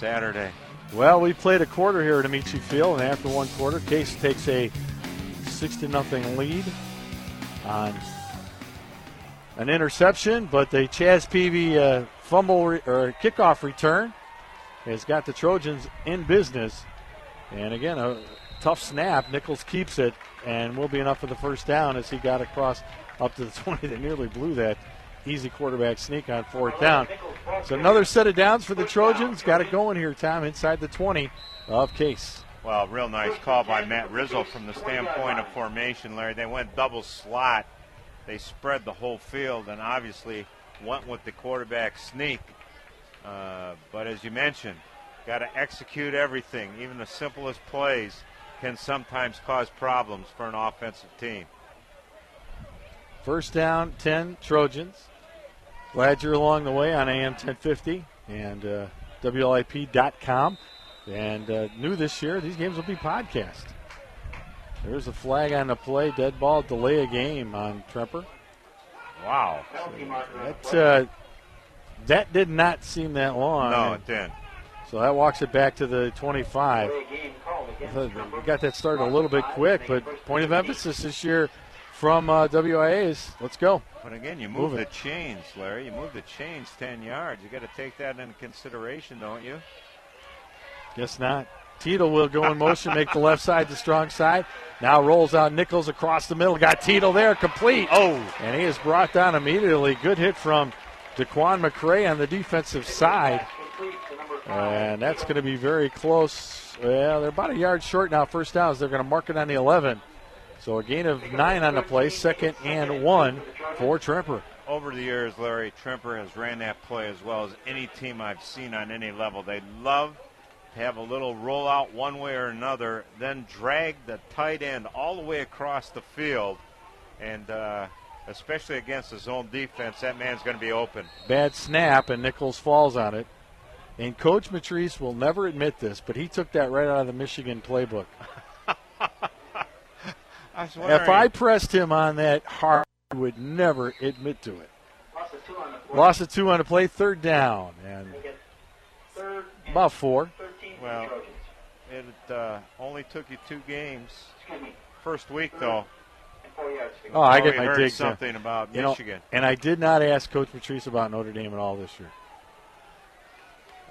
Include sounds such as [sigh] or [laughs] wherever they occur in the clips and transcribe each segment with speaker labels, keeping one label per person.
Speaker 1: Saturday.
Speaker 2: Well, we played a quarter here at Ameche Field, and after one quarter, Case takes a six to nothing lead on an interception, but the Chaz Peavy uh, fumble re- or kickoff return has got the Trojans in business. And again, a tough snap. Nichols keeps it and will be enough for the first down as he got across up to the [laughs] 20 that nearly blew that easy quarterback sneak on fourth down. So another set of downs for the Trojans. Got it going here, Tom, inside the 20 of Case.
Speaker 1: Well, real nice call by Matt Rizzo from the standpoint of formation, Larry. They went double slot. They spread the whole field and obviously went with the quarterback sneak. Uh, but as you mentioned, got to execute everything. Even the simplest plays can sometimes cause problems for an offensive team.
Speaker 2: First down, 10 Trojans. Glad you're along the way on AM 1050 and uh, WLIP.com. And uh, new this year, these games will be podcast. There's a flag on the play, dead ball, delay a game on Tremper.
Speaker 1: Wow.
Speaker 2: That, uh, that did not seem that long.
Speaker 1: No, it didn't.
Speaker 2: So that walks it back to the 25. We got that started a little bit quick, but point of emphasis this year from uh, WIAA is let's go.
Speaker 1: But again, you move, move the chains, Larry. You move the chains 10 yards. You got to take that into consideration, don't you?
Speaker 2: Guess not. Tito will go in motion, make the left side the strong side. Now rolls out Nichols across the middle. Got Tito there, complete.
Speaker 1: Oh.
Speaker 2: And he is brought down immediately. Good hit from Daquan McCray on the defensive side. And that's going to be very close. Well, they're about a yard short now. First downs. They're going to mark it on the 11. So a gain of nine on the play, second and one for Tremper.
Speaker 1: Over the years, Larry Tremper has ran that play as well as any team I've seen on any level. They love to have a little rollout one way or another, then drag the tight end all the way across the field, and uh, especially against the zone defense, that man's going to be open.
Speaker 2: Bad snap, and Nichols falls on it. And Coach Matrice will never admit this, but he took that right out of the Michigan playbook. [laughs]
Speaker 1: I
Speaker 2: if I pressed him on that hard, he would never admit to it. Lost of two on the play, third down, and about four.
Speaker 1: Well, it uh, only took you two games. First week, though.
Speaker 2: Oh, I get my
Speaker 1: heard
Speaker 2: dig.
Speaker 1: something about
Speaker 2: you
Speaker 1: Michigan.
Speaker 2: Know, and I did not ask Coach Matrice about Notre Dame at all this year.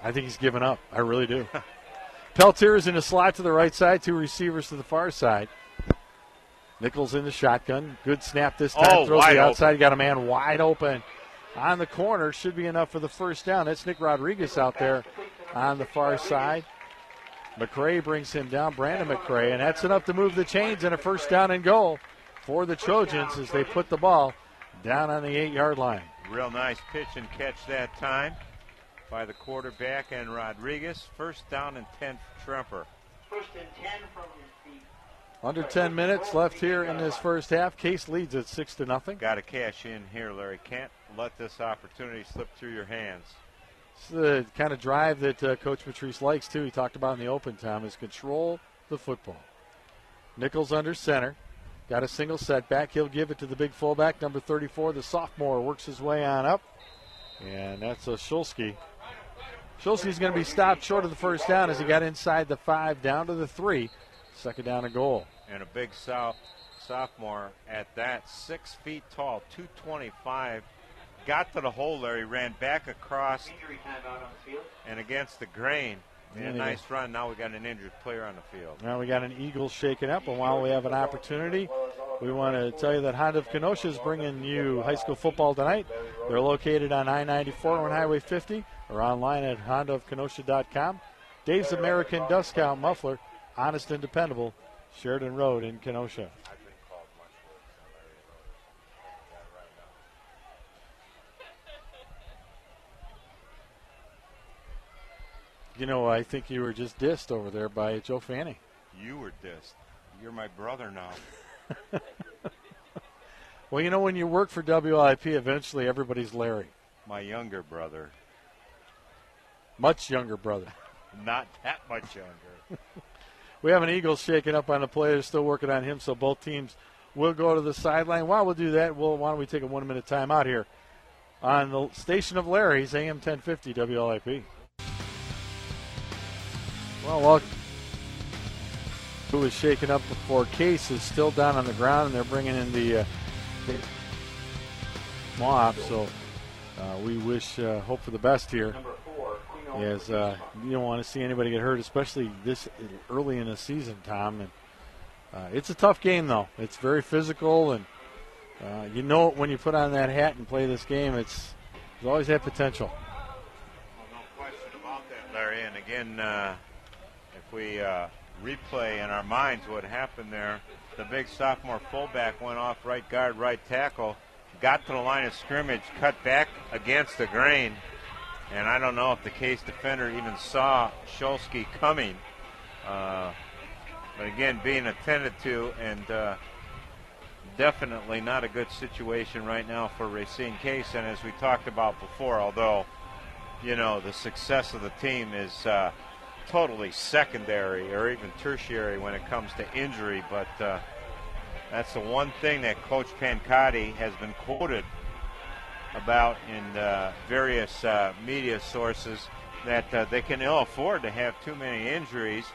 Speaker 2: I think he's given up. I really do. [laughs] Peltier is in a slot to the right side, two receivers to the far side. Nichols in the shotgun. Good snap this time.
Speaker 1: Oh,
Speaker 2: Throws the outside.
Speaker 1: Open.
Speaker 2: Got a man wide open on the corner. Should be enough for the first down. That's Nick Rodriguez out there on the far side. McCray brings him down, Brandon McCray, and that's enough to move the chains and a first down and goal for the Trojans as they put the ball down on the eight yard line.
Speaker 1: Real nice pitch and catch that time by the quarterback and Rodriguez. First down and 10 for Tremper.
Speaker 3: First and 10 from the.
Speaker 2: Under 10 minutes left here in this first half. Case leads at 6 to nothing.
Speaker 1: Got to cash in here, Larry. Can't let this opportunity slip through your hands.
Speaker 2: It's the kind of drive that uh, Coach Patrice likes, too. He talked about in the open time is control the football. Nichols under center. Got a single setback. He'll give it to the big fullback, number 34. The sophomore works his way on up. And that's a Shulsky. Shulsky's going to be stopped short of the first down as he got inside the five, down to the three. Second down and goal.
Speaker 1: And a big south sophomore at that, six feet tall, 225 got to the hole there. He ran back across and against the grain. And a nice run. Now we got an injured player on the field.
Speaker 2: Now we got an Eagle shaken up, and while we have an opportunity, we want to tell you that Honda of Kenosha is bringing you high school football tonight. They're located on I-94 on Highway 50 or online at hondaofkenosha.com. Dave's American Discount Muffler, honest and dependable, Sheridan Road in Kenosha. You know, I think you were just dissed over there by Joe Fanning.
Speaker 1: You were dissed. You're my brother now. [laughs]
Speaker 2: well, you know, when you work for WLIP, eventually everybody's Larry.
Speaker 1: My younger brother.
Speaker 2: Much younger brother.
Speaker 1: Not that much younger. [laughs]
Speaker 2: we have an Eagles shaking up on the players, still working on him, so both teams will go to the sideline. While we'll do that, we'll, why don't we take a one minute timeout here on the station of Larry's AM 1050 WLIP. Well, look, who was shaken up before Case is still down on the ground, and they're bringing in the uh. So uh, we wish, uh, hope for the best here. As uh, you don't want to see anybody get hurt, especially this early in the season, Tom. And uh, it's a tough game, though. It's very physical, and uh, you know it when you put on that hat and play this game. It's there's always that potential.
Speaker 1: Well, no question about that, Larry. And again, uh, if we replay in our minds what happened there. The big sophomore fullback went off right guard, right tackle, got to the line of scrimmage, cut back against the grain, and I don't know if the case defender even saw Shulsky coming. Uh, but again, being attended to, and uh, definitely not a good situation right now for Racine Case. And as we talked about before, although you know the success of the team is uh, totally secondary or even tertiary when it comes to injury, but uh, that's the one thing that Coach Pancotti has been quoted about in uh, various uh, media sources that uh, they can ill afford to have too many injuries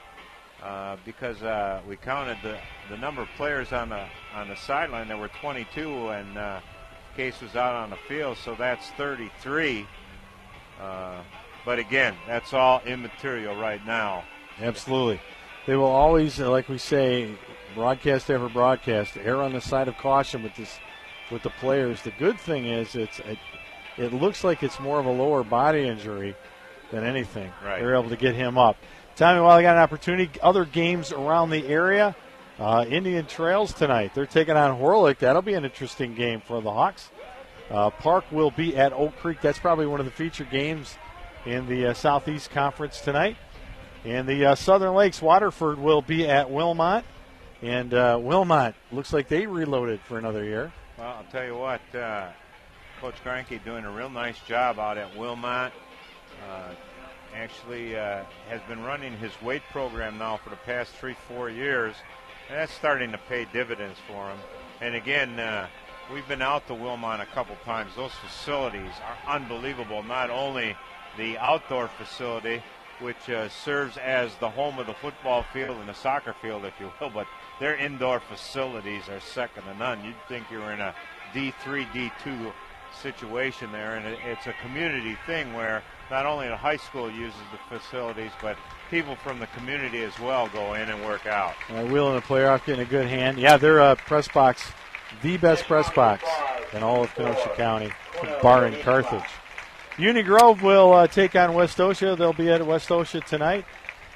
Speaker 1: uh, because uh, we counted the, the number of players on the on the sideline. There were 22, and Case was out on the field, so that's 33. But again, that's all immaterial right now.
Speaker 2: Absolutely. They will always, uh, like we say, broadcast ever broadcast, err on the side of caution with this, with the players. The good thing is, it's it, it looks like it's more of a lower body injury than anything.
Speaker 1: Right.
Speaker 2: They're able to get him up. Tommy, while I got an opportunity, other games around the area. Uh, Indian Trails tonight. They're taking on Horlick. That'll be an interesting game for the Hawks. Uh, Park will be at Oak Creek. That's probably one of the feature games in the uh, Southeast Conference tonight. And the uh, Southern Lakes Waterford will be at Wilmot. And uh, Wilmot looks like they reloaded for another year.
Speaker 1: Well, I'll tell you what, uh, Coach Granke doing a real nice job out at Wilmot. Uh, actually uh, has been running his weight program now for the past three, four years. And that's starting to pay dividends for him. And again, we've been out to Wilmot a couple times. Those facilities are unbelievable. Not only the outdoor facility, which uh, serves as the home of the football field and the soccer field, if you will. But their indoor facilities are second to none. You'd think you're in a D3, D2 situation there, and it's a community thing where not only the high school uses the facilities, but people from the community as well go in and work out.
Speaker 2: Uh, wheeling the player off, getting a good hand. Yeah, they're a press box, the best press box in all of Kenosha County, barring Carthage. Uni Grove will uh, take on Westosha. They'll be at Westosha tonight.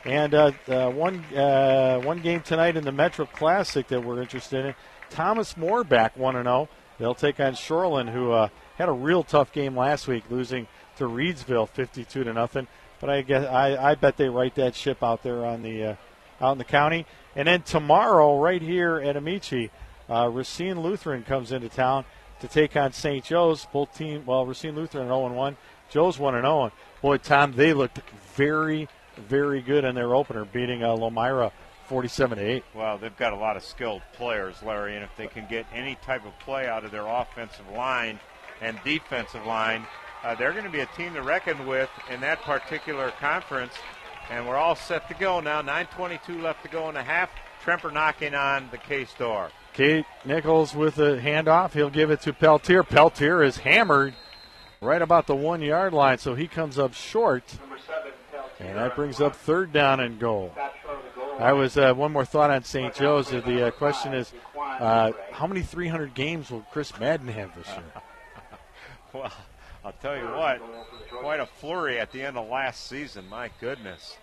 Speaker 2: And uh, uh, one uh, one game tonight in the Metro Classic that we're interested in. Thomas More back 1 0. They'll take on Shoreland, who uh, had a real tough game last week, losing to Reedsville 52 to nothing. But I guess I, I bet they write that ship out there on the uh, out in the county. And then tomorrow, right here at Ameche, Racine Lutheran comes into town to take on St. Joe's. Both team, well, Racine Lutheran 0 1. Joe's 1 0. Boy, Tom, they looked very, very good in their opener, beating uh, Lomira 47 8.
Speaker 1: Well, they've got a lot of skilled players, Larry, and if they can get any type of play out of their offensive line and defensive line, uh, they're going to be a team to reckon with in that particular conference. And we're all set to go now. 9:22 left to go in the half. Tremper knocking on the case door.
Speaker 2: Kate Nichols with a handoff. He'll give it to Peltier. Peltier is hammered right about the one yard line, so he comes up short. And that brings up third down and goal. I was uh, one more thought on St. Joe's. The uh, question is, uh, how many 300 games will Chris Madden have this year? [laughs]
Speaker 1: well, I'll tell you what, quite a flurry at the end of last season. My goodness,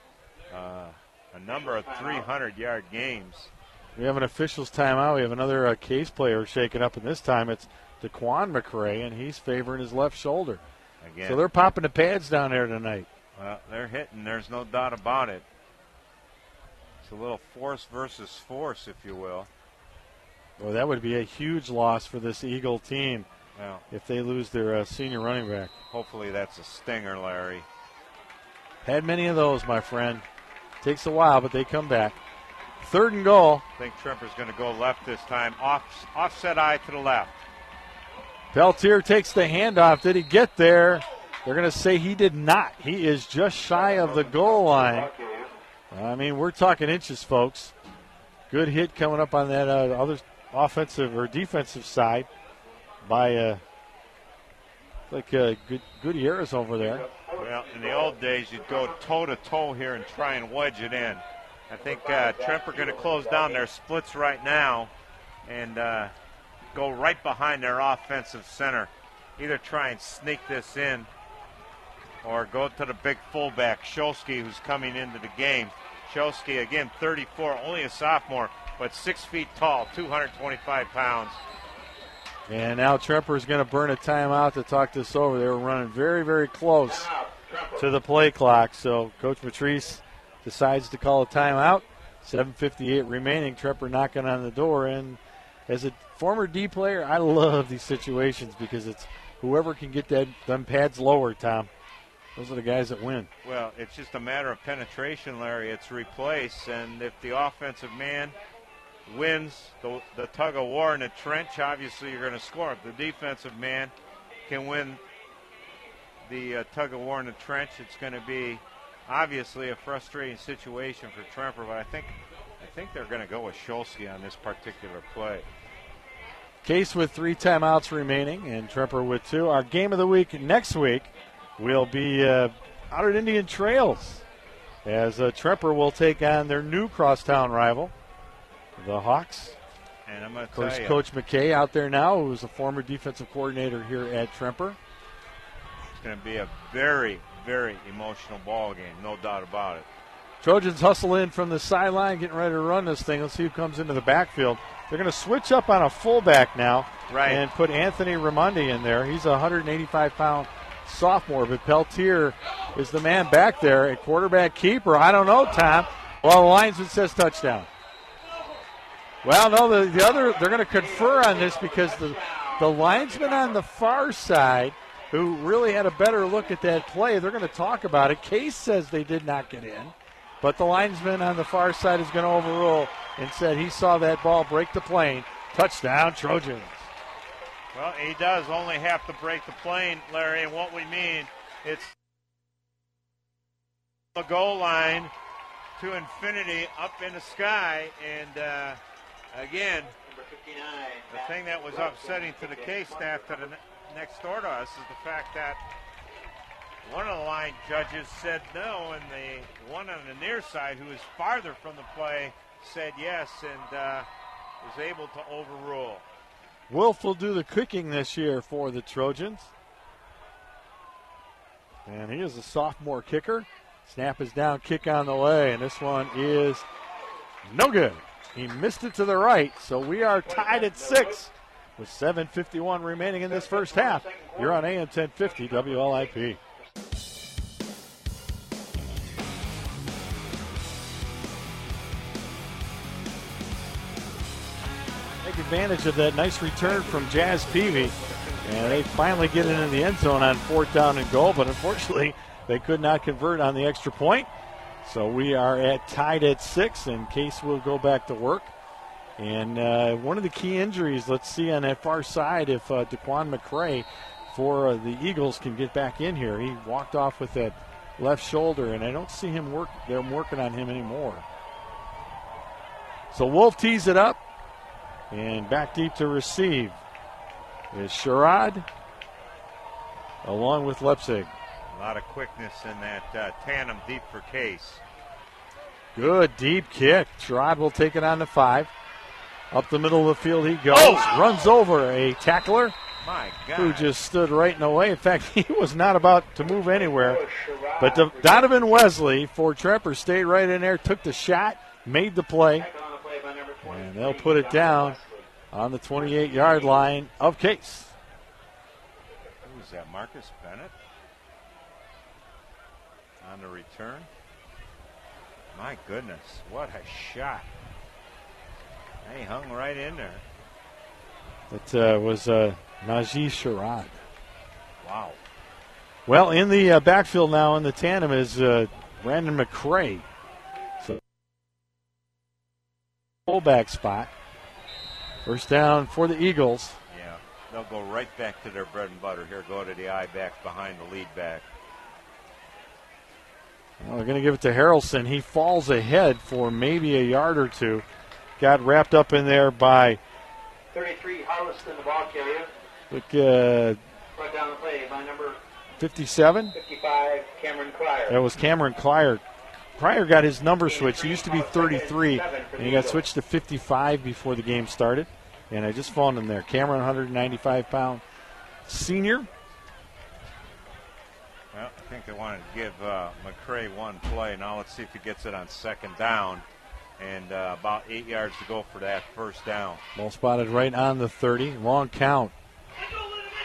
Speaker 1: uh, a number of 300 yard games.
Speaker 2: We have an officials timeout. We have another uh, case player shaken up, and this time it's Daquan McCray, and he's favoring his left shoulder.
Speaker 1: Again.
Speaker 2: So they're popping the pads down there tonight.
Speaker 1: Well, they're hitting. There's no doubt about it. It's a little force versus force, if you will.
Speaker 2: Well, that would be a huge loss for this Eagle team
Speaker 1: well,
Speaker 2: if they lose their uh, senior running back.
Speaker 1: Hopefully that's a stinger, Larry.
Speaker 2: Had many of those, my friend. Takes a while, but they come back. Third and goal.
Speaker 1: I think Tremper's going to go left this time. Off, offset I to the left.
Speaker 2: Peltier takes the handoff. Did he get there? They're going to say he did not. He is just shy of the goal line. I mean, we're talking inches, folks. Good hit coming up on that uh, other offensive or defensive side by uh, like uh, good Gutierrez over there.
Speaker 1: Well, in the old days, you'd go toe to toe here and try and wedge it in. I think uh, Tremper going to close down their splits right now and uh, go right behind their offensive center. Either try and sneak this in or go to the big fullback, Shosky, who's coming into the game. Shosky, again, 34, only a sophomore, but six feet tall, 225 pounds.
Speaker 2: And now Tremper is going to burn a timeout to talk this over. They were running very, very close to the play clock. So Coach Matrice decides to call a timeout. 7.58 remaining. Tremper knocking on the door. And as a former D player, I love these situations because it's whoever can get that them pads lower, Tom. Those are the guys that win.
Speaker 1: Well, it's just a matter of penetration, Larry. It's replace, and if the offensive man wins the, the tug of war in the trench, obviously you're going to score. If the defensive man can win the uh, tug of war in the trench, it's going to be obviously a frustrating situation for Tremper. But I think I think they're going to go with Shulsky on this particular play.
Speaker 2: Case with three timeouts remaining, and Tremper with two. Our game of the week next week will be uh, out at Indian Trails as uh, Tremper will take on their new crosstown rival, the Hawks.
Speaker 1: And I'm going to
Speaker 2: Of course,
Speaker 1: tell you,
Speaker 2: Coach McKay out there now, who's a former defensive coordinator here at Tremper.
Speaker 1: it's going to be a very, very emotional ball game, no doubt about it.
Speaker 2: Trojans hustle in from the sideline, getting ready to run this thing. Let's see who comes into the backfield. They're going to switch up on a fullback now
Speaker 1: Right.
Speaker 2: and put Anthony Ramondi in there. He's a 185 pound sophomore, but Peltier is the man back there at quarterback keeper. I don't know, Tom. Well, the linesman says touchdown. Well, no, the, the other they're going to confer on this because the the linesman on the far side, who really had a better look at that play, they're going to talk about it. Case says they did not get in, but the linesman on the far side is going to overrule and said he saw that ball break the plane. Touchdown, Trojans.
Speaker 1: Well, he does only have to break the plane, Larry, and what we mean, it's the goal line to infinity up in the sky, and uh, again, the thing that was upsetting to the K staff to the ne- next door to us is the fact that one of the line judges said no, and the one on the near side, who is farther from the play, said yes, and uh, was able to overrule.
Speaker 2: Wolf will do the cooking this year for the Trojans. And he is a sophomore kicker. Snap is down, kick on the way, and this one is no good. He missed it to the right, so we are tied at six with 7.51 remaining in this first half. You're on AM 1050 WLIP. Take advantage of that nice return from Jazz Peavy. And they finally get it in the end zone on fourth down and goal, but unfortunately, they could not convert on the extra point. So we are at tied at six, and Case will go back to work. And uh, one of the key injuries, let's see on that far side if uh, Daquan McCray for uh, the Eagles can get back in here. He walked off with that left shoulder, and I don't see him work. They're working on him anymore. So Wolf tees it up, and back deep to receive is Sherrod, along with Lepsig.
Speaker 1: A lot of quickness in that uh, tandem deep for Case.
Speaker 2: Good deep kick. Sherrod will take it on the five. Up the middle of the field he goes.
Speaker 1: Oh!
Speaker 2: Runs over a tackler
Speaker 1: My God.
Speaker 2: who just stood right in the way. In fact, [laughs] he was not about to move anywhere. But the, Donovan Wesley for Tremper stayed right in there, took the shot, made the play,
Speaker 3: Tackle on the play by number 23,
Speaker 2: and they'll put it down on the 28 yard line of Case.
Speaker 1: Who was that? Marcus Bennett on the return. My goodness, what a shot! He hung right in there.
Speaker 2: It uh, was uh, Najee Sherrod.
Speaker 1: Wow.
Speaker 2: Well, in the uh, backfield now in the tandem is uh, Brandon McCray. So fullback spot. First down for the Eagles.
Speaker 1: Yeah, they'll go right back to their bread and butter. Here, go to the I back behind the lead back.
Speaker 2: Well, they're going to give it to Harrelson. He falls ahead for maybe a yard or two. Got wrapped up in there by
Speaker 3: 33, Harleston, the ball carrier.
Speaker 2: look, uh,
Speaker 3: Brought down the play by number
Speaker 2: 57.
Speaker 3: 55, Cameron Cryer.
Speaker 2: That was Cameron Cryer. Cryer got his number switched. He used to be 33, and he got switched to 55 before the game started. And I just found him there. Cameron, 195 pound senior.
Speaker 1: Well, I think they wanted to give uh, McCray one play. Now let's see if he gets it on second down. And uh, about eight yards to go for that first down.
Speaker 2: Ball spotted right on the 30. Long count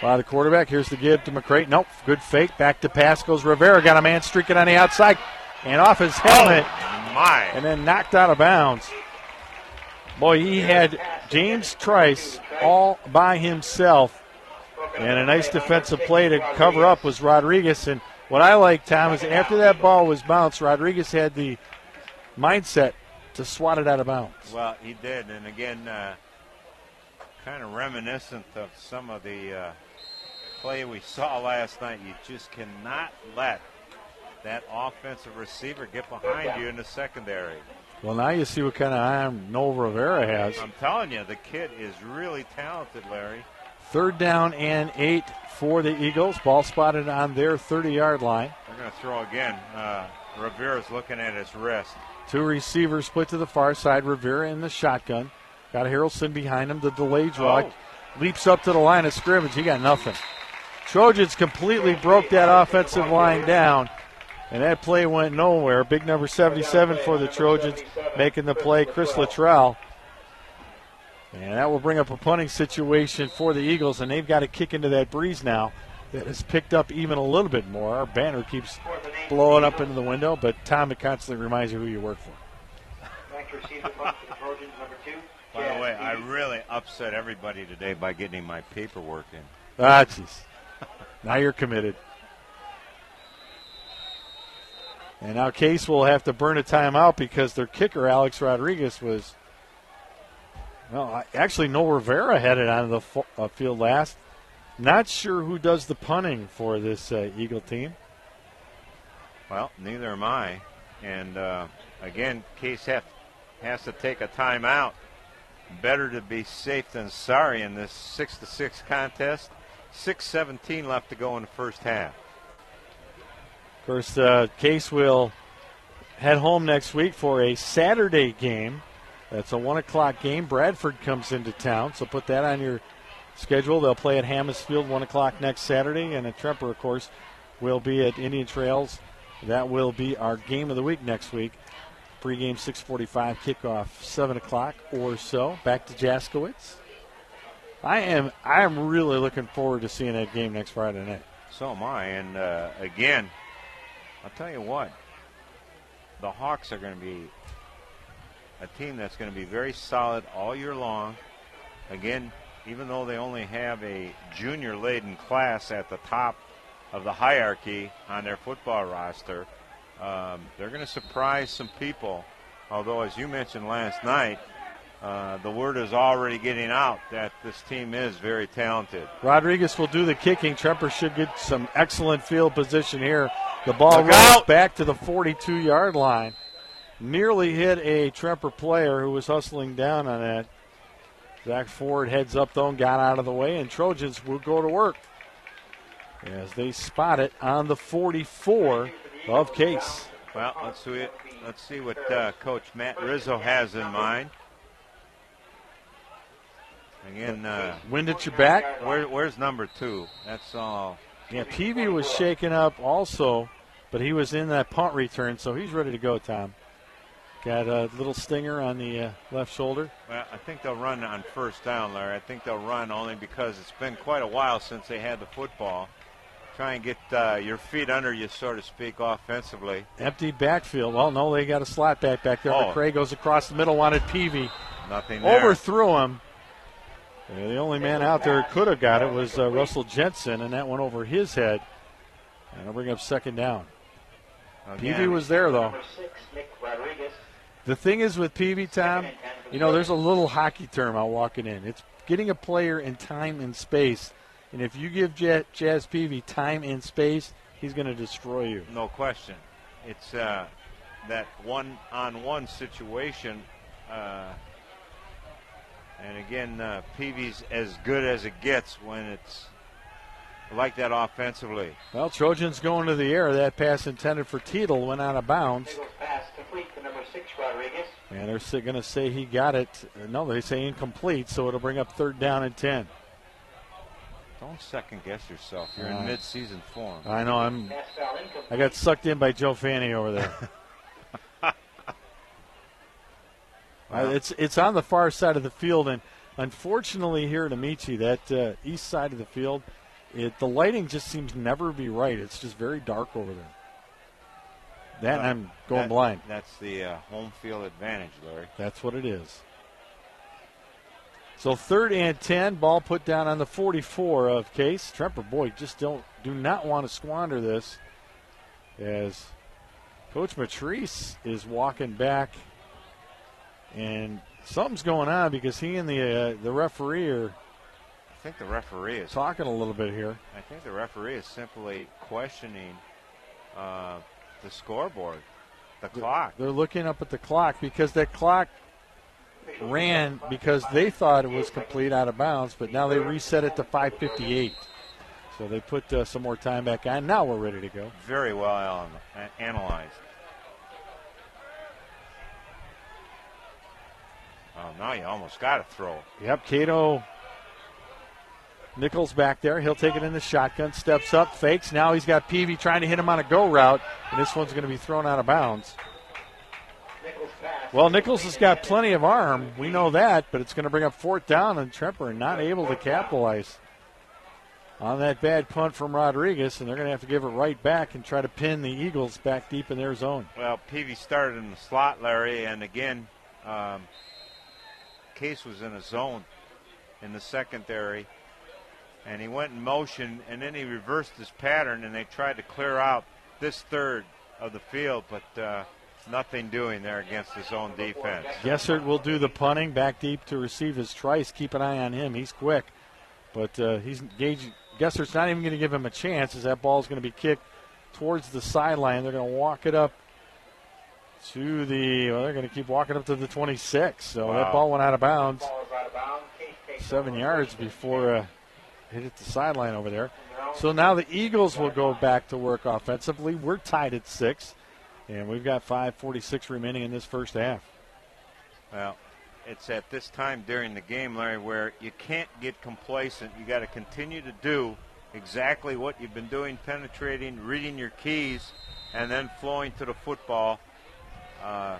Speaker 2: by the quarterback. Here's the give to McCray. Nope. Good fake. Back to pass goes Rivera. Got a man streaking on the outside and off his helmet
Speaker 1: Oh, my.
Speaker 2: and then knocked out of bounds. Boy, he had James Trice all by himself. And a nice defensive play to cover up was Rodriguez. And what I like, Tom, is after that ball was bounced, Rodriguez had the mindset to swat it out of bounds.
Speaker 1: Well, he did. And again, uh, kind of reminiscent of some of the uh, play we [laughs] saw last night. You just cannot let that offensive receiver get behind you in the secondary.
Speaker 2: Well, now you see what kind of arm Noel Rivera has.
Speaker 1: I'm telling you, the kid is really talented, Larry.
Speaker 2: Third down and eight for the Eagles. Ball spotted on their 30 yard line.
Speaker 1: They're going to throw again. Uh, Rivera's looking at his wrist.
Speaker 2: Two receivers split to the far side. Rivera in the shotgun. Got Harrelson behind him. The delay draw.
Speaker 1: Oh.
Speaker 2: Leaps up to the line of scrimmage. He got nothing. Trojans completely broke that offensive line down. And that play went nowhere. Big number 77 for the Trojans making the play, Chris Luttrell. And that will bring up a punting situation for the Eagles, and they've got to kick into that breeze now that has picked up even a little bit more. Our banner keeps blowing up into the window, but Tom, it constantly reminds you who you work for.
Speaker 3: Back to receive the punt for the Trojans, number two.
Speaker 1: By the way, I really upset everybody today by getting my paperwork in.
Speaker 2: Ah, jeez. now you're committed. And now Case will have to burn a timeout because their kicker, Alex Rodriguez, was. Well, actually, no Rivera had it on the uh, field last. Not sure who does the punting for this uh, Eagle team.
Speaker 1: Well, neither am I. And uh, again, Case has to take a timeout. Better to be safe than sorry in this six to six contest. Six seventeen left to go in the first half.
Speaker 2: Of course, uh, Case will head home next week for a Saturday game. That's a one o'clock game. Bradford comes into town, so put that on your schedule. They'll play at Hammondsfield one o'clock next Saturday, and at Tremper, of course, will be at Indian Trails. That will be our game of the week next week. Pre-game 6:45, kickoff 7 o'clock or so. Back to Jaskowitz. I am I am really looking forward to seeing that game next Friday night.
Speaker 1: So am I. And uh, again, I'll tell you what, the Hawks are going to be a team that's going to be very solid all year long. Again, even though they only have a junior laden class at the top of the hierarchy on their football roster, um, they're going to surprise some people. Although, as you mentioned last night, uh, the word is already getting out that this team is very talented.
Speaker 2: Rodriguez will do the kicking. Tremper should get some excellent field position here. The ball rolls back to the 42 yard line. Nearly hit a Tremper player who was hustling down on that. Zach Ford heads up though and got out of the way, and Trojans will go to work as they spot it on the 44 of Case.
Speaker 1: Well, let's see. It. Let's see what uh, Coach Matt Rizzo has in mind. Again, uh,
Speaker 2: Wind at your back.
Speaker 1: where, where's number two? That's all.
Speaker 2: Yeah, Peavy was shaken up also, but he was in that punt return, so he's ready to go, Tom. Got a little stinger on the uh, left shoulder.
Speaker 1: Well, I think they'll run on first down, Larry. I think they'll run only because it's been quite a while since they had the football. Try and get uh, your feet under you, so to speak, offensively.
Speaker 2: Empty backfield. Well, no, they got a slot back back there.
Speaker 1: Oh.
Speaker 2: McCray goes across the middle, wanted Peavy.
Speaker 1: Nothing there.
Speaker 2: Overthrew him. Yeah, the only man out there who could have got it was uh, Russell Jensen, and that went over his head. And I'll bring up second down.
Speaker 1: Again,
Speaker 2: Peavy was there, though.
Speaker 3: Number six, Nick Rodriguez.
Speaker 2: The thing is with Peavy Tom, you know, there's a little hockey term out walking in. It's getting a player in time and space. And if you give Jazz Peavy time and space, he's going to destroy you.
Speaker 1: No question. it's uh, that one-on-one situation. Uh, and again, uh, Peavy's as good as it gets when it's like that offensively.
Speaker 2: Well, Trojans going to the air. That pass intended for Teetle went out of bounds.
Speaker 3: Eagles pass complete to number six, Rodriguez.
Speaker 2: And they're going to say he got it. No, they say incomplete, so it'll bring up third down and 10.
Speaker 1: Don't second guess yourself. You're in
Speaker 2: Uh,
Speaker 1: mid-season form.
Speaker 2: I know I'm.
Speaker 3: Pass foul incomplete.
Speaker 2: I got sucked in by Joe Fanny over there. [laughs] Uh, it's it's on the far side of the field, and unfortunately here at Ameche, that uh, east side of the field, it the lighting just seems never to be right. It's just very dark over there. That and I'm going
Speaker 1: That-
Speaker 2: blind.
Speaker 1: That's the uh, home field advantage, Larry.
Speaker 2: That's what it is. So third and ten, ball put down on the 44 of Case. Tremper, boy, just don't do not want to squander this, as Coach Matrice is walking back, and something's going on because he and the uh, the referee are
Speaker 1: I think the referee is.
Speaker 2: talking a little bit here.
Speaker 1: I think the referee is simply questioning uh, the scoreboard, the clock.
Speaker 2: They're looking up at the clock because that clock ran because they thought it was complete out of bounds, but now they reset it to 5:58. So they put uh, some more time back on. Now we're ready to go.
Speaker 1: Very well analyzed. Oh, now you almost got to throw.
Speaker 2: Yep, Cato Nichols back there. He'll take it in the shotgun, steps up, fakes. Now he's got Peavy trying to hit him on a go route, and this one's going to be thrown out of bounds. Well, Nichols has got plenty of arm. We know that, but it's going to bring up fourth down, and Tremper not able to capitalize on that bad punt from Rodriguez, and they're going to have to give it right back and try to pin the Eagles back deep in their zone.
Speaker 1: Well, Peavy started in the slot, Larry, and again, um, Case was in a zone in the secondary, and he went in motion, and then he reversed his pattern, and they tried to clear out this third of the field, but uh, nothing doing there against his own defense.
Speaker 2: Gessert will do the punting back deep to receive his trice. Keep an eye on him. He's quick, but uh, he's engaged. Gessert's not even going to give him a chance as that ball is going to be kicked towards the sideline. They're going to walk it up to the. Well, they're going to keep walking up to the 26. So that ball went out of bounds
Speaker 3: out of bounds.
Speaker 2: Seven yards before uh, it hit the sideline over there. So now the Eagles will go back to work offensively. We're tied at six, and we've got 5:46 remaining in this first half.
Speaker 1: Well, it's at this time during the game, Larry, where you can't get complacent. You got to continue to do exactly what you've been doing, penetrating, reading your keys, and then flowing to the football. Uh,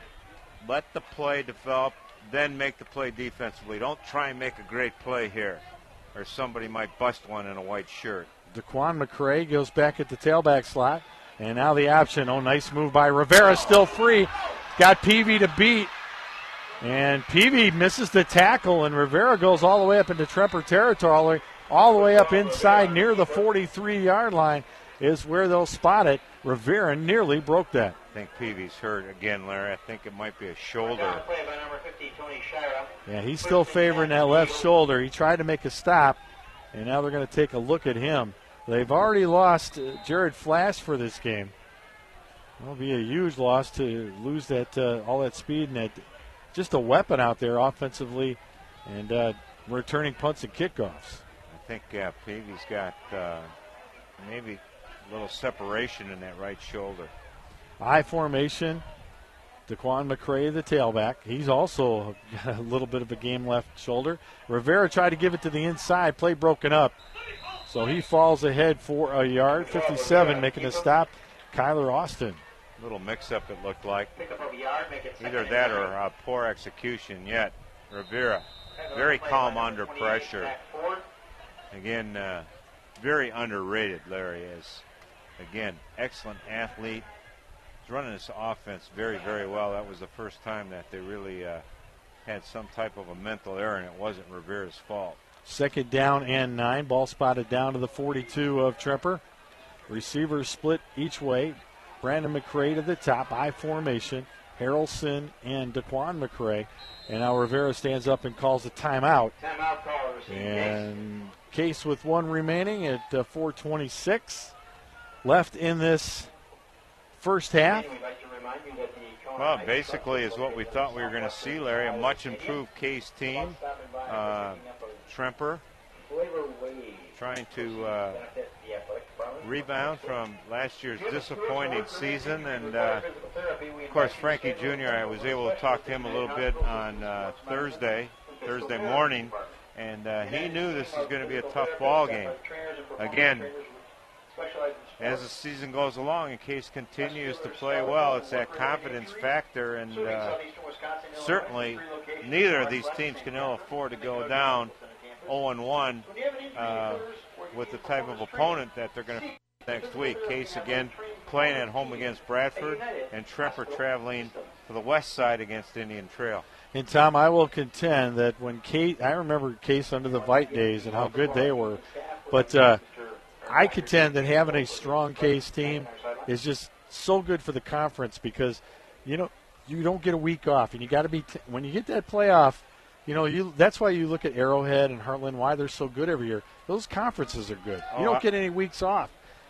Speaker 1: let the play develop, then make the play defensively. Don't try and make a great play here, or somebody might bust one in a white shirt.
Speaker 2: Daquan McCray goes back at the tailback slot. And now the option. Oh, nice move by Rivera. Still free. Got Peavy to beat. And Peavy misses the tackle, and Rivera goes all the way up into Tremper territory, all the way up inside near the 43 yard line is where they'll spot it. Rivera nearly broke that.
Speaker 1: I think Peavy's hurt again, Larry. I think it might be a shoulder.
Speaker 3: play by number 50,
Speaker 2: Yeah, he's still favoring that left shoulder. He tried to make a stop, and now they're going to take a look at him. They've already lost uh, Jared Flash for this game. It'll be a huge loss to lose that uh, all that speed and that just a weapon out there offensively, and uh, returning punts and kickoffs.
Speaker 1: I think uh, Peavy's got uh, maybe a little separation in that right shoulder.
Speaker 2: I formation. Daquan McCray, the tailback. He's also got a little bit of a game left shoulder. Rivera tried to give it to the inside. Play broken up. So he falls ahead for a yard. 57 making a stop. Kyler Austin.
Speaker 1: Little mix-up it looked like.
Speaker 3: Pick up of a yard, make it second
Speaker 1: Either that or uh, poor execution. Yet Rivera, very calm under pressure. Again, uh, very underrated. Larry is again excellent athlete. He's running this offense very, very well. That was the first time that they really uh, had some type of a mental error, and it wasn't Rivera's fault.
Speaker 2: Second down and nine. Ball spotted down to the 42 of Tremper. Receivers split each way. Brandon McCray to the top, I formation. Harrelson and Daquan McCray. And now Rivera stands up and calls a timeout.
Speaker 3: Timeout call received.
Speaker 2: And case with one remaining at uh, 426 left in this first half.
Speaker 1: Well, basically is what we thought we were going to see, Larry. A much improved Case team. Uh, Tremper trying to uh, rebound from last year's disappointing season. And uh, of course, Frankie Jr., I was able to talk to him a little bit on uh, Thursday, Thursday morning, and uh, he knew this was going to be a tough ball game. Again, as the season goes along and Case continues to play well, it's that confidence factor, and uh, certainly neither of these teams can afford to go down 0-1 uh, with the type of opponent that they're going to next week. Case again playing at home against Bradford, and Tremper traveling to the west side against Indian Trail.
Speaker 2: And Tom, I will contend that when Case, I remember Case under the Vite days and how good they were, but uh, I contend that having a strong Case team is just so good for the conference because you know you don't get a week off, and you got to be t- when you get that playoff. You know, you that's why you look at Arrowhead and Heartland, why they're so good every year. Those conferences are good. You
Speaker 1: Oh,
Speaker 2: don't get any weeks off.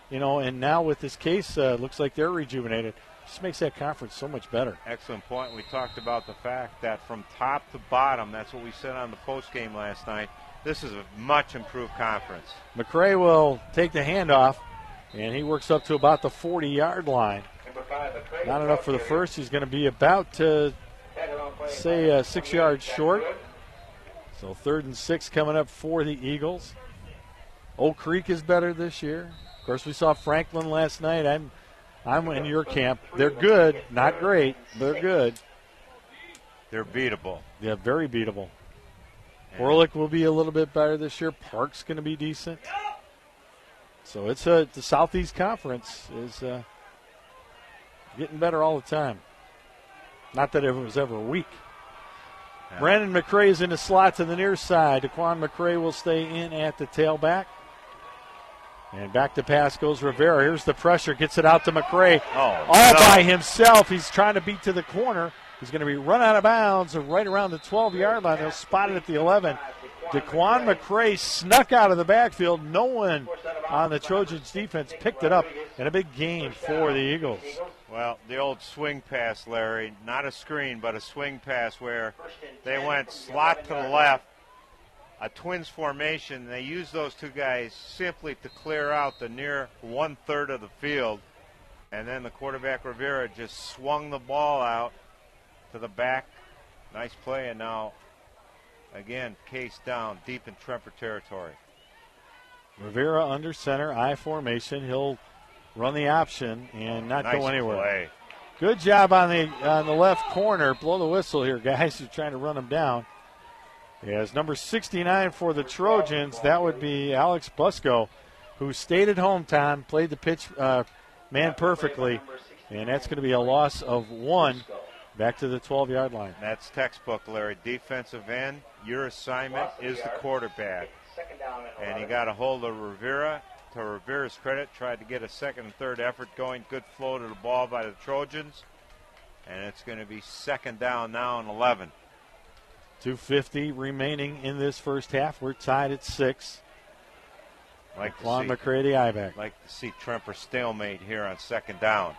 Speaker 2: You know, and now with this case, uh, looks like they're rejuvenated. Just makes that conference so much better.
Speaker 1: Excellent point. We talked about the fact that from top to bottom, that's what we said on the post game last night. This is a much improved conference.
Speaker 2: McCray will take the handoff, and he works up to about the 40 yard line. Not enough for the first. He's going to be about to say uh, six yards short. So third and six coming up for the Eagles. Oak Creek is better this year. Of course, we saw Franklin last night. I'm, I'm in your camp. They're good, not great. They're good.
Speaker 1: They're beatable.
Speaker 2: Yeah, very beatable. Horlick will be a little bit better this year. Park's going to be decent. So it's a the Southeast Conference is uh, getting better all the time. Not that it was ever weak.
Speaker 1: Yeah.
Speaker 2: Brandon McCray is in the slot to the near side. Daquan McCray will stay in at the tailback. And back to pass goes Rivera. Here's the pressure. Gets it out to McCray.
Speaker 1: Oh,
Speaker 2: All
Speaker 1: no.
Speaker 2: by himself. He's trying to beat to the corner. He's going to be run out of bounds right around the 12 yard line. They'll spot it at the 11. Daquan McCray snuck out of the backfield. No one on the Trojans defense picked it up, and a big gain for the Eagles.
Speaker 1: Well, the old swing pass, Larry, not a screen, but a swing pass where they went slot to the left, a twins formation. They used those two guys simply to clear out the near one third of the field, and then the quarterback Rivera just swung the ball out to the back. Nice play, and now again, Case down deep in Tremper territory.
Speaker 2: Rivera under center, I formation. He'll run the option and not
Speaker 1: nice
Speaker 2: go anywhere.
Speaker 1: play.
Speaker 2: Good job on the on the left corner. Blow the whistle here, guys. You're trying to run him down. Yes, number 69 for the Trojans. That would be Alex Busco, who stayed at home. Tom played the pitch uh, man perfectly, and that's going to be a loss of one. Back to the 12-yard line.
Speaker 1: That's textbook, Larry. Defensive end, your assignment is the quarterback.
Speaker 3: And
Speaker 1: And he got a hold of Rivera. To Rivera's credit, tried to get a second and third effort going. Good flow to the ball by the Trojans. And it's going to be second down now and 11.
Speaker 2: 250 remaining in this first half. We're tied at six.
Speaker 1: Like to,
Speaker 2: Juan
Speaker 1: see,
Speaker 2: McCray, I-back.
Speaker 1: like to see Tremper stalemate here on second down.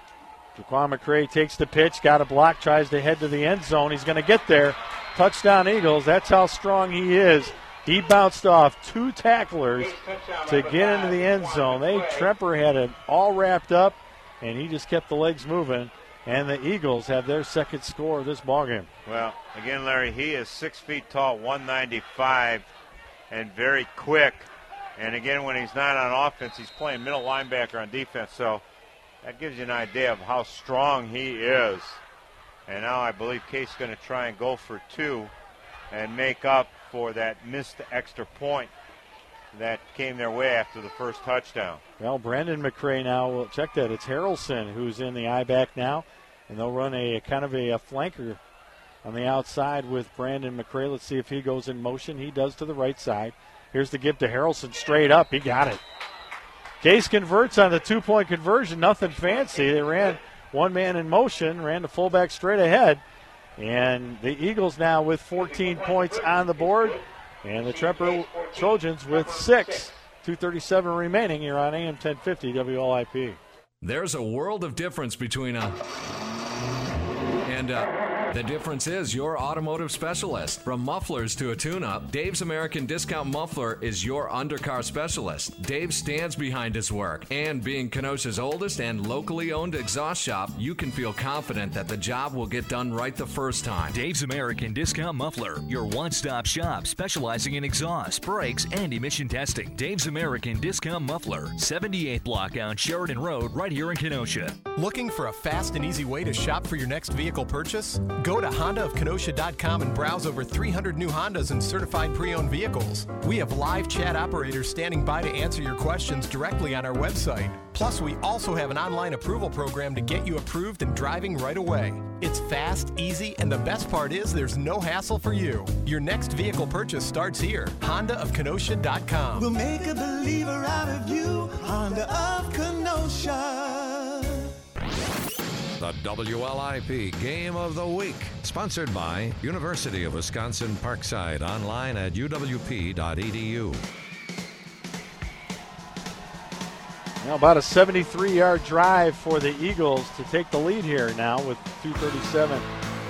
Speaker 2: Jaquan McCray takes the pitch, got a block, tries to head to the end zone. He's going to get there. Touchdown Eagles. That's how strong he is. He bounced off two tacklers to get into the end zone. They Tremper had it all wrapped up, and he just kept the legs moving. And the Eagles have their second score of this ballgame.
Speaker 1: Well, again, Larry, he is six feet tall, 195, and very quick. And again, when he's not on offense, he's playing middle linebacker on defense. So that gives you an idea of how strong he is. And now I believe Case is going to try and go for two and make up for that missed extra point that came their way after the first touchdown.
Speaker 2: Well, Brandon McCray now will check that. It's Harrelson who's in the I back now, and they'll run a kind of a, a flanker on the outside with Brandon McCray. Let's see if he goes in motion. He does to the right side. Here's the give to Harrelson straight up. He got it. Case converts on the two point conversion. Nothing fancy. They ran one man in motion, ran the fullback straight ahead. And the Eagles now with 14 points on the board. And the Tremper Trojans with six. 237 remaining here on AM 1050 WLIP.
Speaker 4: There's a world of difference between a and a. The difference is your automotive specialist. From mufflers to a tune up, Dave's American Discount Muffler is your undercar specialist. Dave stands behind his work, and being Kenosha's oldest and locally owned exhaust shop, you can feel confident that the job will get done right the first time.
Speaker 5: Dave's American Discount Muffler, your one stop shop specializing in exhaust, brakes, and emission testing. Dave's American Discount Muffler, 78th block on Sheridan Road, right here in Kenosha.
Speaker 6: Looking for a fast and easy way to shop for your next vehicle purchase? Go to HondaofKenosha.com and browse over 300 new Hondas and certified pre owned vehicles. We have live chat operators standing by to answer your questions directly on our website. Plus, we also have an online approval program to get you approved and driving right away. It's fast, easy, and the best part is there's no hassle for you. Your next vehicle purchase starts here. HondaofKenosha.com.
Speaker 7: We'll make a believer out of you, Honda of Kenosha.
Speaker 8: The WLIP Game of the Week, sponsored by University of Wisconsin Parkside, online at uwp.edu.
Speaker 2: Now about a 73-yard drive for the Eagles to take the lead here now with 2:37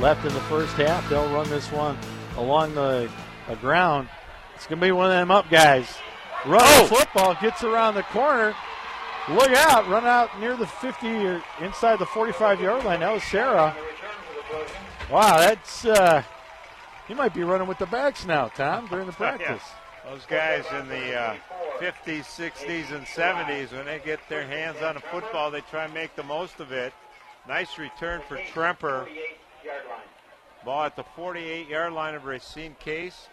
Speaker 2: left in the first half. They'll run this one along the, the ground. It's going to be one of them up guys. Run
Speaker 1: Oh!
Speaker 2: the football gets around the corner. Look out! Run out near the 50 or inside the 45-yard line. That was Sarah. Wow, that's uh, he might be running with the backs now, Tom, during the [laughs] practice.
Speaker 1: Those guys in the uh, 50s, 60s, and 70s, when they get their hands on a football, they try and make the most of it. Nice return for Tremper. Ball at the 48 yard line of Racine Case.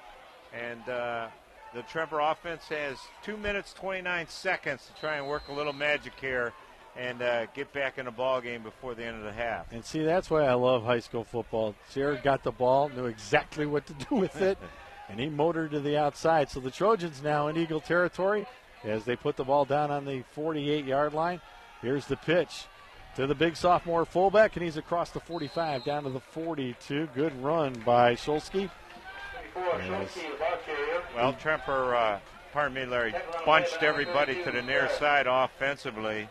Speaker 1: And uh, the Tremper offense has 2 minutes 29 seconds to try and work a little magic here and uh, get back in the ball game before the end of the half.
Speaker 2: And see, that's why I love high school football. Sierra got the ball, knew exactly what to [laughs] do with it, and he motored to the outside. So the Trojans now in Eagle territory as they put the ball down on the 48 yard line. Here's the pitch to the big sophomore fullback, and he's across the 45 down to the 42. Good run by Shulsky.
Speaker 1: Well, Tremper, uh, pardon me, Larry, bunched everybody to the near side offensively.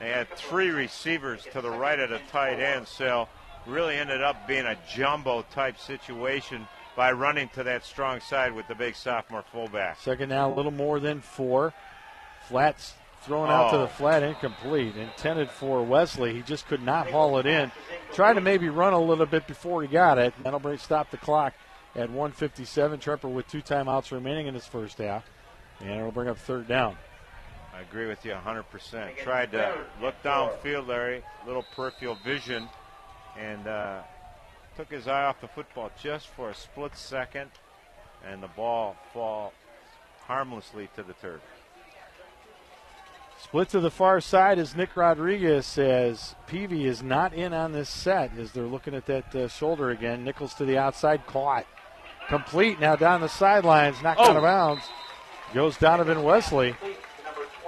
Speaker 1: They had three receivers to the right of the tight end, so really ended up being a jumbo type situation by running to that strong side with the big sophomore fullback.
Speaker 2: Second now, a little more than four. Flats thrown out to
Speaker 1: Oh.
Speaker 2: the flat, incomplete. Intended for Wesley. He just could not haul it in. Tried to maybe run a little bit before he got it. That'll stop the clock at 157. Tremper with two timeouts remaining in his first half. And it'll bring up third down.
Speaker 1: I agree with you 100%. Tried to look downfield, Larry, little peripheral vision, and uh, took his eye off the football just for a split second, and the ball fall harmlessly to the turf.
Speaker 2: Split to the far side as Nick Rodriguez says Peavy is not in on this set as they're looking at that uh, shoulder again. Nichols to the outside, caught. Complete now down the sidelines, knocked out of bounds. Goes Donovan Wesley.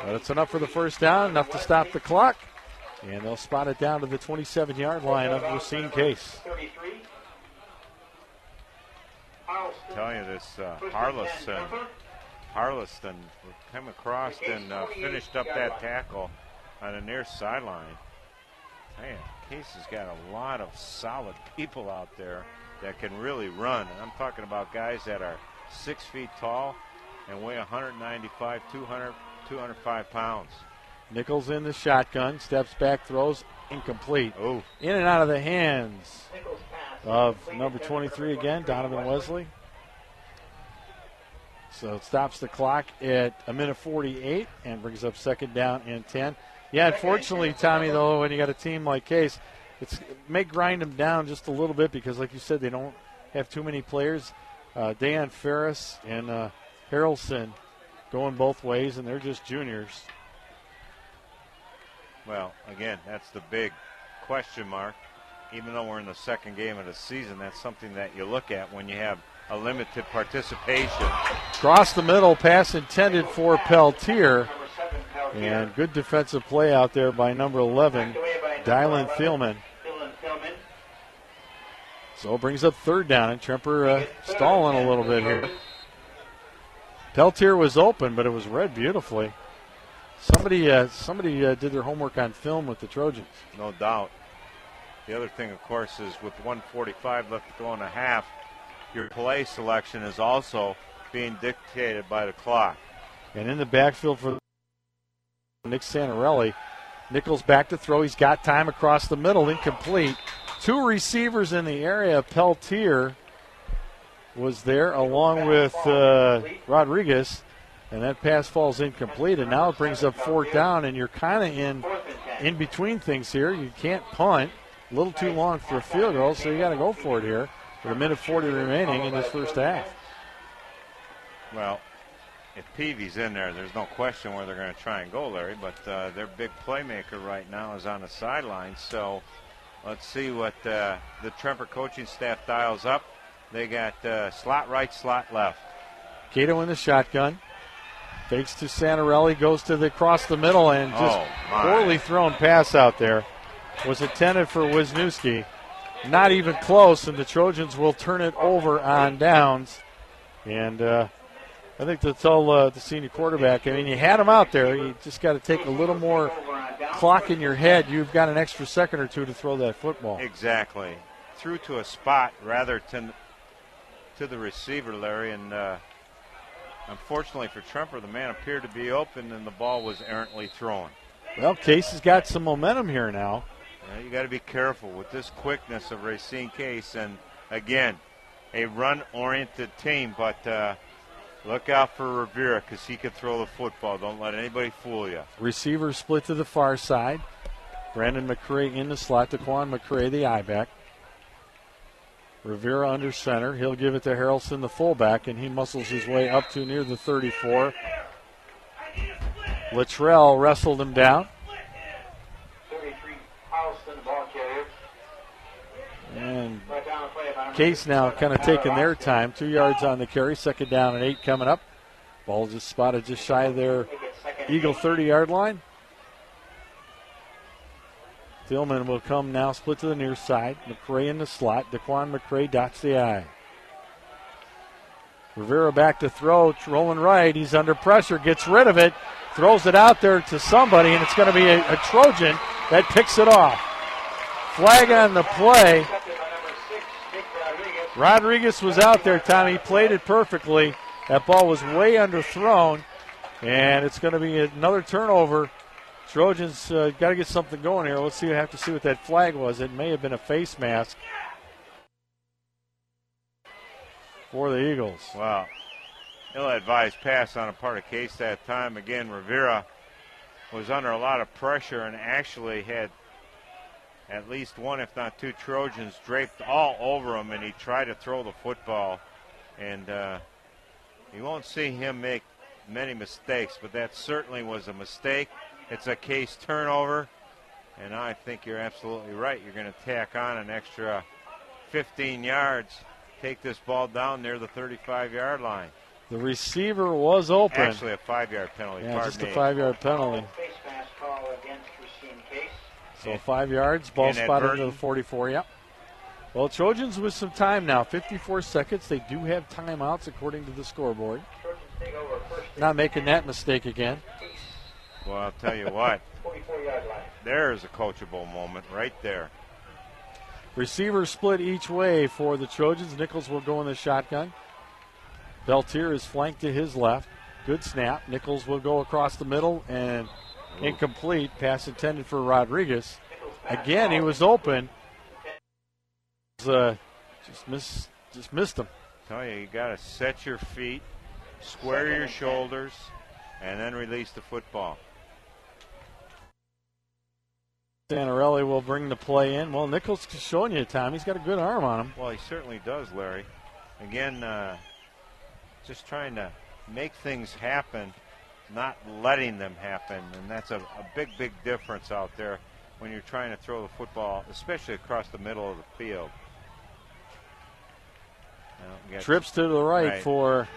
Speaker 2: But it's enough for the first down, enough to stop the clock. And they'll spot it down to the 27 yard line of Racine Case.
Speaker 3: 33.
Speaker 1: tell you this uh, Harrelson, Harrelson came across and uh, finished up that tackle on the near sideline. Man, Case has got a lot of solid people out there that can really run. And I'm talking about guys that are six feet tall and weigh 195, 200, 205 pounds.
Speaker 2: Nichols in the shotgun, steps back, throws incomplete.
Speaker 1: Oh,
Speaker 2: In and out of the hands of number 23 again, Donovan Wesley. So it stops the clock at a minute 48 and brings up second down and 10. Yeah, unfortunately, Tommy, though, when you got a team like Case, it's it may grind them down just a little bit because, like you said, they don't have too many players. Uh, Dan Ferris and uh, Harrelson going both ways, and they're just juniors.
Speaker 1: Well, again, that's the big question mark. Even though we're in the second game of the season, that's something that you look at when you have a limited participation.
Speaker 2: Cross the middle, pass intended for Peltier. And good defensive play out there by number 11, Dylan Thielman. So it brings up third down, and Tremper uh, stalling a little bit here. Peltier was open, but it was read beautifully. Somebody, uh, somebody uh, did their homework on film with the Trojans.
Speaker 1: No doubt. The other thing, of course, is with 145 left to go in a half, your play selection is also being dictated by the clock.
Speaker 2: And in the backfield for Nick Santarelli, Nichols back to throw. He's got time across the middle, incomplete. Two receivers in the area. Peltier was there along with uh, Rodriguez, and that pass falls incomplete. And now it brings up fourth down, and you're kind of in in between things here. You can't punt. A little too long for a field goal, so you got to go for it here with a minute 40 remaining in this first half.
Speaker 1: Well, if Peavy's in there, there's no question where they're going to try and go, Larry. But uh, their big playmaker right now is on the sideline. So let's see what uh, the Tremper coaching staff dials up. They got uh, slot right, slot left.
Speaker 2: Cato in the shotgun. Fakes to Santarelli, goes to the cross the middle, and just
Speaker 1: Oh,
Speaker 2: poorly thrown pass out there. Was intended for Wisniewski. Not even close, and the Trojans will turn it over on downs. And uh, I think to tell uh, the senior quarterback, I mean, you had him out there. You just got to take a little more clock in your head. You've got an extra second or two to throw that football.
Speaker 1: Exactly. Threw to a spot rather to, to the receiver, Larry. And uh, unfortunately for Tremper, the man appeared to be open and the ball was errantly thrown.
Speaker 2: Well, Case has got some momentum here now.
Speaker 1: Uh, you got to be careful with this quickness of Racine Case, and again, a run-oriented team. But uh, look out for Rivera because he can throw the football. Don't let anybody fool you.
Speaker 2: Receiver split to the far side. Brandon McCray in the slot. Daquan McCray, the I back. Rivera under center. He'll give it to Harrelson, the fullback, and he muscles his way up to near the 34. Latrell wrestled him down.
Speaker 3: 33 Houston, ball carrier.
Speaker 2: And Case now kind of taking their time. Two yards on the carry. Second down and eight coming up. Ball just spotted just shy of their Eagle 30 yard line. Thielman will come now, split to the near side. McCray in the slot. Daquan McCray dots the I. Rivera back to throw, rolling right. He's under pressure, gets rid of it, throws it out there to somebody, and it's going to be a, a Trojan that picks it off. Flag on the play.
Speaker 3: Accepted by number six, Nick Rodriguez.
Speaker 2: Was out there, Tommy. He played it perfectly. That ball was way underthrown, and it's going to be another turnover. Trojans uh, got to get something going here. Let's see. Have to see what that flag was. It may have been a face mask for the Eagles.
Speaker 1: Wow. Ill-advised pass on a part of Case that time. Again, Rivera was under a lot of pressure and actually had at least one, if not two, Trojans draped all over him, and he tried to throw the football. And uh, you won't see him make many mistakes, but that certainly was a mistake. It's a case turnover, and I think you're absolutely right. You're going to tack on an extra 15 yards, take this ball down near the 35 yard line.
Speaker 2: The receiver was open.
Speaker 1: Actually, a five yard penalty.
Speaker 2: yeah,
Speaker 1: pardon
Speaker 2: just a five-yard penalty.
Speaker 3: Face mask call against Racine Case.
Speaker 2: So five yards, ball spotted into the 44. Yep. Well, Trojans with some time now, 54 seconds. They do have timeouts according to the scoreboard.
Speaker 3: Trojans take over first
Speaker 2: Not making that mistake again.
Speaker 1: Well, I'll tell you what,
Speaker 3: 44 yard line.
Speaker 1: there's a coachable moment right there.
Speaker 2: Receivers split each way for the Trojans. Nichols will go in the shotgun. Peltier is flanked to his left. Good snap. Nichols will go across the middle and incomplete. Pass intended for Rodriguez. Again, he was open. Uh, just miss, just missed him.
Speaker 1: tell you, you got to set your feet, square your shoulders, and then release the football.
Speaker 2: Santarelli will bring the play in. Well, Nichols is showing you, Tom. He's got a good arm on him.
Speaker 1: Well, he certainly does, Larry. Again, uh, just trying to make things happen, not letting them happen, and that's a, a big, big difference out there when you're trying to throw the football, especially across the middle of the field. Now, we got-
Speaker 2: Trips to the right,
Speaker 1: Right.
Speaker 2: for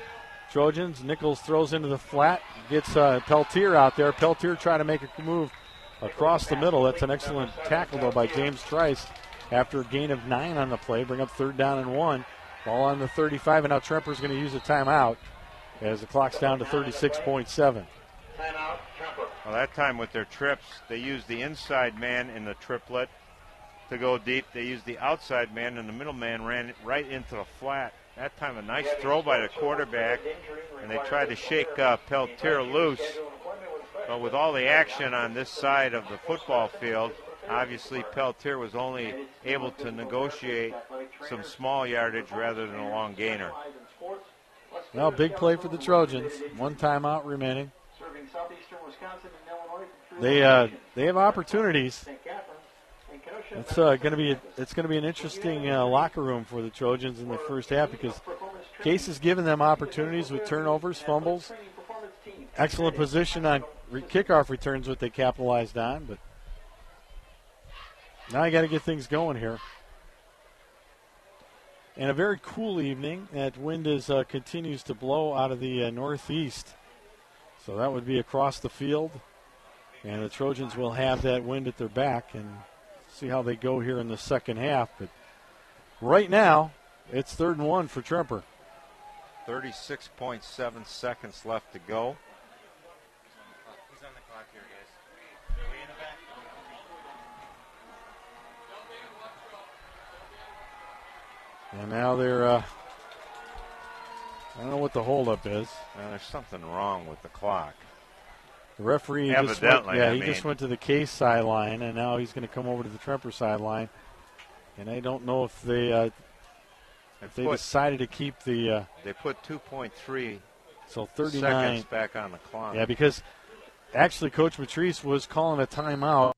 Speaker 2: Trojans. Nichols throws into the flat, gets uh, Peltier out there. Peltier trying to make a move across the middle. That's an excellent tackle, though, by James Trice after a gain of nine on the play. Bring up third down and one. Ball on the 35, and now Tremper's going to use a timeout as the clock's down to 36.7.
Speaker 3: Timeout,
Speaker 1: Well, that time with their trips, they used the inside man in the triplet to go deep. They used the outside man, and the middle man ran right into the flat. That time, a nice throw by the quarterback, and they tried to shake uh, Peltier loose. But with all the action on this side of the football field, obviously Peltier was only able to negotiate some small yardage rather than a long gainer.
Speaker 2: Well, big play for the Trojans. One timeout remaining. They uh, they have opportunities. It's uh, going to be a, it's going to be an interesting uh, locker room for the Trojans in the first half because Case has given them opportunities with turnovers, fumbles, excellent position on re- kickoff returns, what they capitalized on. But now you got to get things going here. And a very cool evening. That wind is uh, continues to blow out of the uh, northeast, so that would be across the field, and the Trojans will have that wind at their back and see how they go here in the second half. But right now, it's third and one for Tremper.
Speaker 1: 36.7 seconds left to go.
Speaker 2: And now they're, uh, I don't know what the holdup is.
Speaker 1: Uh, there's something wrong with the clock.
Speaker 2: The referee just went, yeah,
Speaker 1: I
Speaker 2: he
Speaker 1: mean.
Speaker 2: just went to the case sideline, and now he's going to come over to the Tremper sideline. And I don't know if they uh, if they
Speaker 1: put-
Speaker 2: decided to keep the uh,
Speaker 1: They put 2.3
Speaker 2: so 39.
Speaker 1: seconds back on the clock.
Speaker 2: Yeah, because actually Coach Matrice was calling a timeout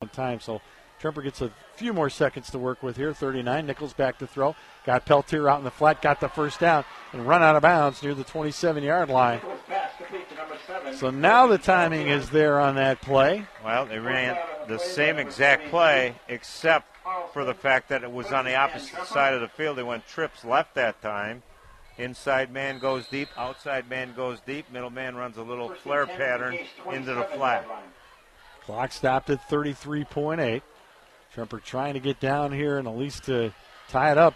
Speaker 2: on time, so Tremper gets a few more seconds to work with here. 39. Nichols back to throw. Got Peltier out in the flat, got the first down, and run out of bounds near the 27 yard line.
Speaker 3: Pass complete to number seven.
Speaker 2: So now the timing is there on that play.
Speaker 1: Well, they ran the same exact play, except for the fact that it was on the opposite side of the field. They went trips left that time. Inside man goes deep, outside man goes deep, middle man runs a little flare pattern into the flat.
Speaker 2: Clock stopped at 33.8. Tremper trying to get down here and at least to tie it up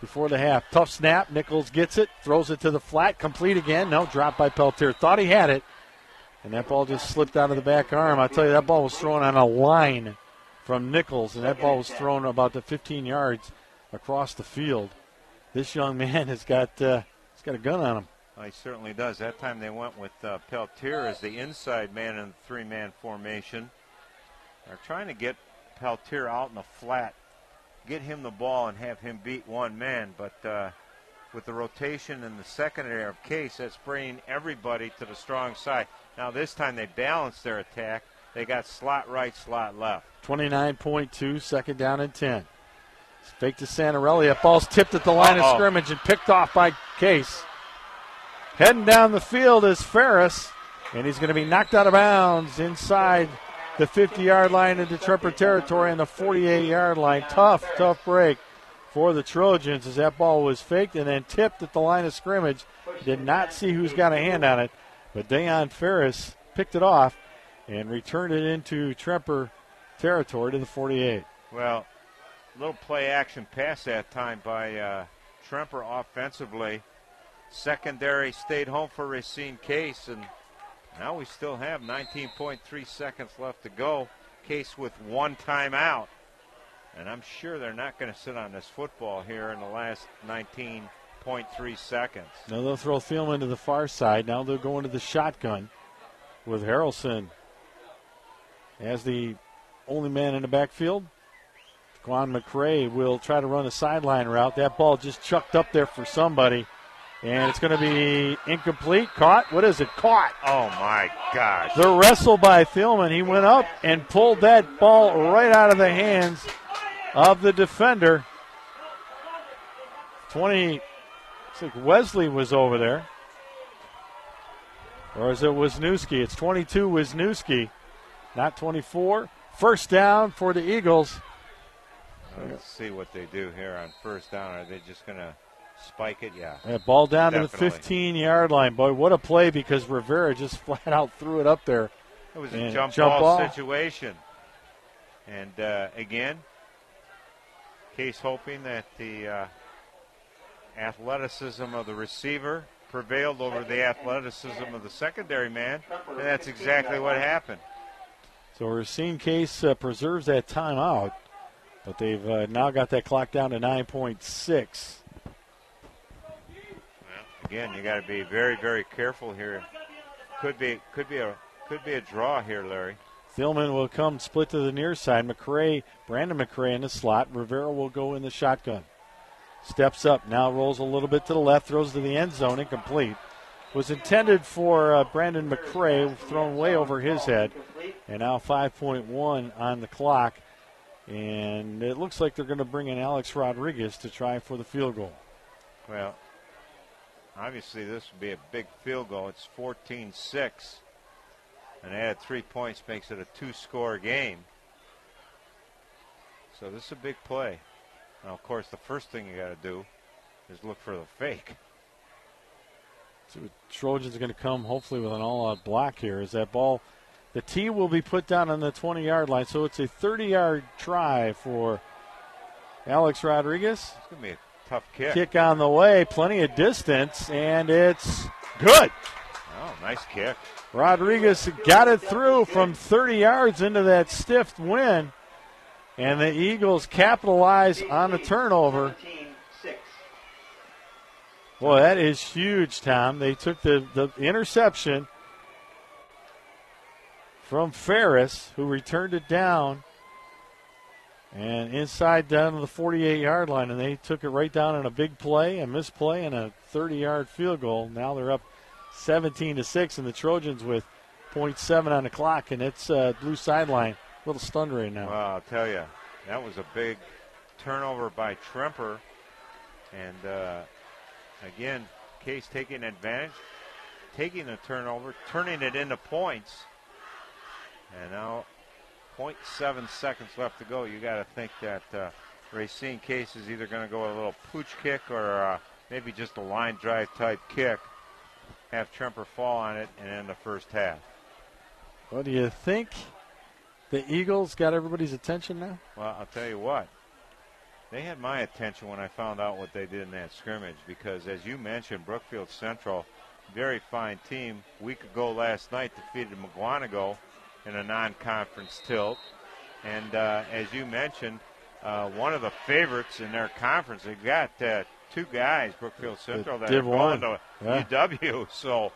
Speaker 2: before the half. Tough snap. Nichols gets it, throws it to the flat, complete again. No, dropped by Peltier. Thought he had it, and that ball just slipped out of the back arm. I'll tell you, that ball was thrown on a line from Nichols, and that ball was thrown about the 15 yards across the field. This young man has got uh, he's got a gun on him.
Speaker 1: Well, he certainly does. That time they went with uh, Peltier as the inside man in the three-man formation. They're trying to get Peltier out in the flat, get him the ball, and have him beat one man. But uh, with the rotation in the secondary of Case, that's bringing everybody to the strong side. Now this time they balanced their attack. They got slot right, slot left.
Speaker 2: 29.2, second down and 10. It's fake to Santarelli. That ball's tipped at the line
Speaker 1: Uh-oh.
Speaker 2: of scrimmage and picked off by Case. Heading down the field is Ferris, and he's going to be knocked out of bounds inside the 50 yard line into Tremper territory and the 48 yard line. Tough, tough break for the Trojans as that ball was faked and then tipped at the line of scrimmage. Did not see who's got a hand on it, but Dayon Ferris picked it off and returned it into Tremper territory to the 48.
Speaker 1: Well, little play action pass that time by uh, Tremper offensively. Secondary stayed home for Racine Case, and now we still have 19.3 seconds left to go. Case with one timeout. And I'm sure they're not going to sit on this football here in the last 19.3 seconds.
Speaker 2: Now they'll throw Thielman to the far side. Now they'll go into the shotgun with Harrelson as the only man in the backfield. Quan McCray will try to run a sideline route. That ball just chucked up there for somebody. And it's going to be incomplete. Caught. What is it? Caught.
Speaker 1: Oh my gosh.
Speaker 2: The wrestle by Thielman. He went up and pulled that ball right out of the hands of the defender. 20. Looks like Wesley was over there. Or is it Wisniewski? It's 22 Wisniewski, not 24. First down for the Eagles.
Speaker 1: Let's see what they do here on first down. Are they just going to spike it? Yeah.
Speaker 2: That ball down to the 15 yard line. Boy, what a play because Rivera just [laughs] flat out threw it up there.
Speaker 1: It was a jump,
Speaker 2: jump
Speaker 1: ball,
Speaker 2: ball.
Speaker 1: situation. And uh, again, Case hoping that the uh, athleticism of the receiver prevailed over the athleticism of the secondary man, and that's exactly what happened.
Speaker 2: So Racine Case uh, preserves that timeout, but they've uh, now got that clock down to 9.6.
Speaker 1: Again, you got to be very, very careful here. Could be, could be a, could be a draw here, Larry.
Speaker 2: Thielman will come split to the near side. McCray, Brandon McCray in the slot. Rivera will go in the shotgun. Steps up, now rolls a little bit to the left, throws to the end zone, incomplete. Was intended for uh, Brandon McCray, thrown way over his head. And now 5.1 on the clock. And it looks like they're going to bring in Alex Rodriguez to try for the field goal.
Speaker 1: Well, obviously this would be a big field goal. It's 14 6. And add three points makes it a two score game. So this is a big play. Now, of course, the first thing you got to do is look for the fake.
Speaker 2: So Trojans are going to come hopefully with an all-out block here. Is that ball? The tee will be put down on the 20-yard line, so it's a 30-yard try for Alex Rodriguez.
Speaker 1: It's going to be a tough kick.
Speaker 2: Kick on the way, plenty of distance, and it's good.
Speaker 1: Oh, nice kick.
Speaker 2: Rodriguez got it through from 30 yards into that stiff win. And the Eagles capitalize on the turnover. Boy, that is huge, Tom. They took the, the interception from Ferris, who returned it down and inside down to the 48 yard line, and they took it right down in a big play, a misplay, and a 30 yard field goal. Now they're up 17 to 6, and the Trojans with 0.7 on the clock, and it's uh, blue sideline. A little stunned right now.
Speaker 1: Well, I'll tell you, that was a big turnover by Tremper. And uh, again, Case taking advantage, taking the turnover, turning it into points. And now, 0.7 seconds left to go. You got to think that uh, Racine Case is either going to go a little pooch kick or uh, maybe just a line drive type kick. Have Tremper fall on it and end the first half.
Speaker 2: What do you think? The Eagles got everybody's attention now?
Speaker 1: Well, I'll tell you what. They had my attention when I found out what they did in that scrimmage because, as you mentioned, Brookfield Central, very fine team. Week ago last night defeated Mukwonago in a non-conference tilt, and uh, as you mentioned, uh, one of the favorites in their conference. they've got uh, two guys, Brookfield Central, that
Speaker 2: Div
Speaker 1: are going
Speaker 2: one.
Speaker 1: to
Speaker 2: Yeah.
Speaker 1: UW. [laughs] So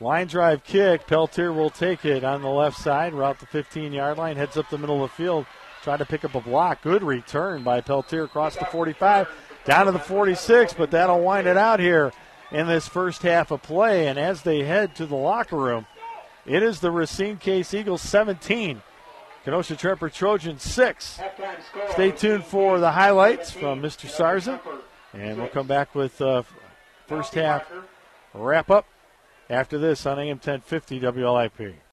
Speaker 2: Line drive kick. Peltier will take it on the left side, route the 15 yard line, heads up the middle of the field, try to pick up a block. Good return by Peltier across the 45, down to the 46, but that'll wind it out here in this first half of play. And as they head to the locker room, it is the Racine Case Eagles 17, Kenosha Tremper Trojans 6. Stay tuned for the highlights from Mr. Sarza, and we'll come back with uh, first half wrap up after this on AM 1050 WLIP.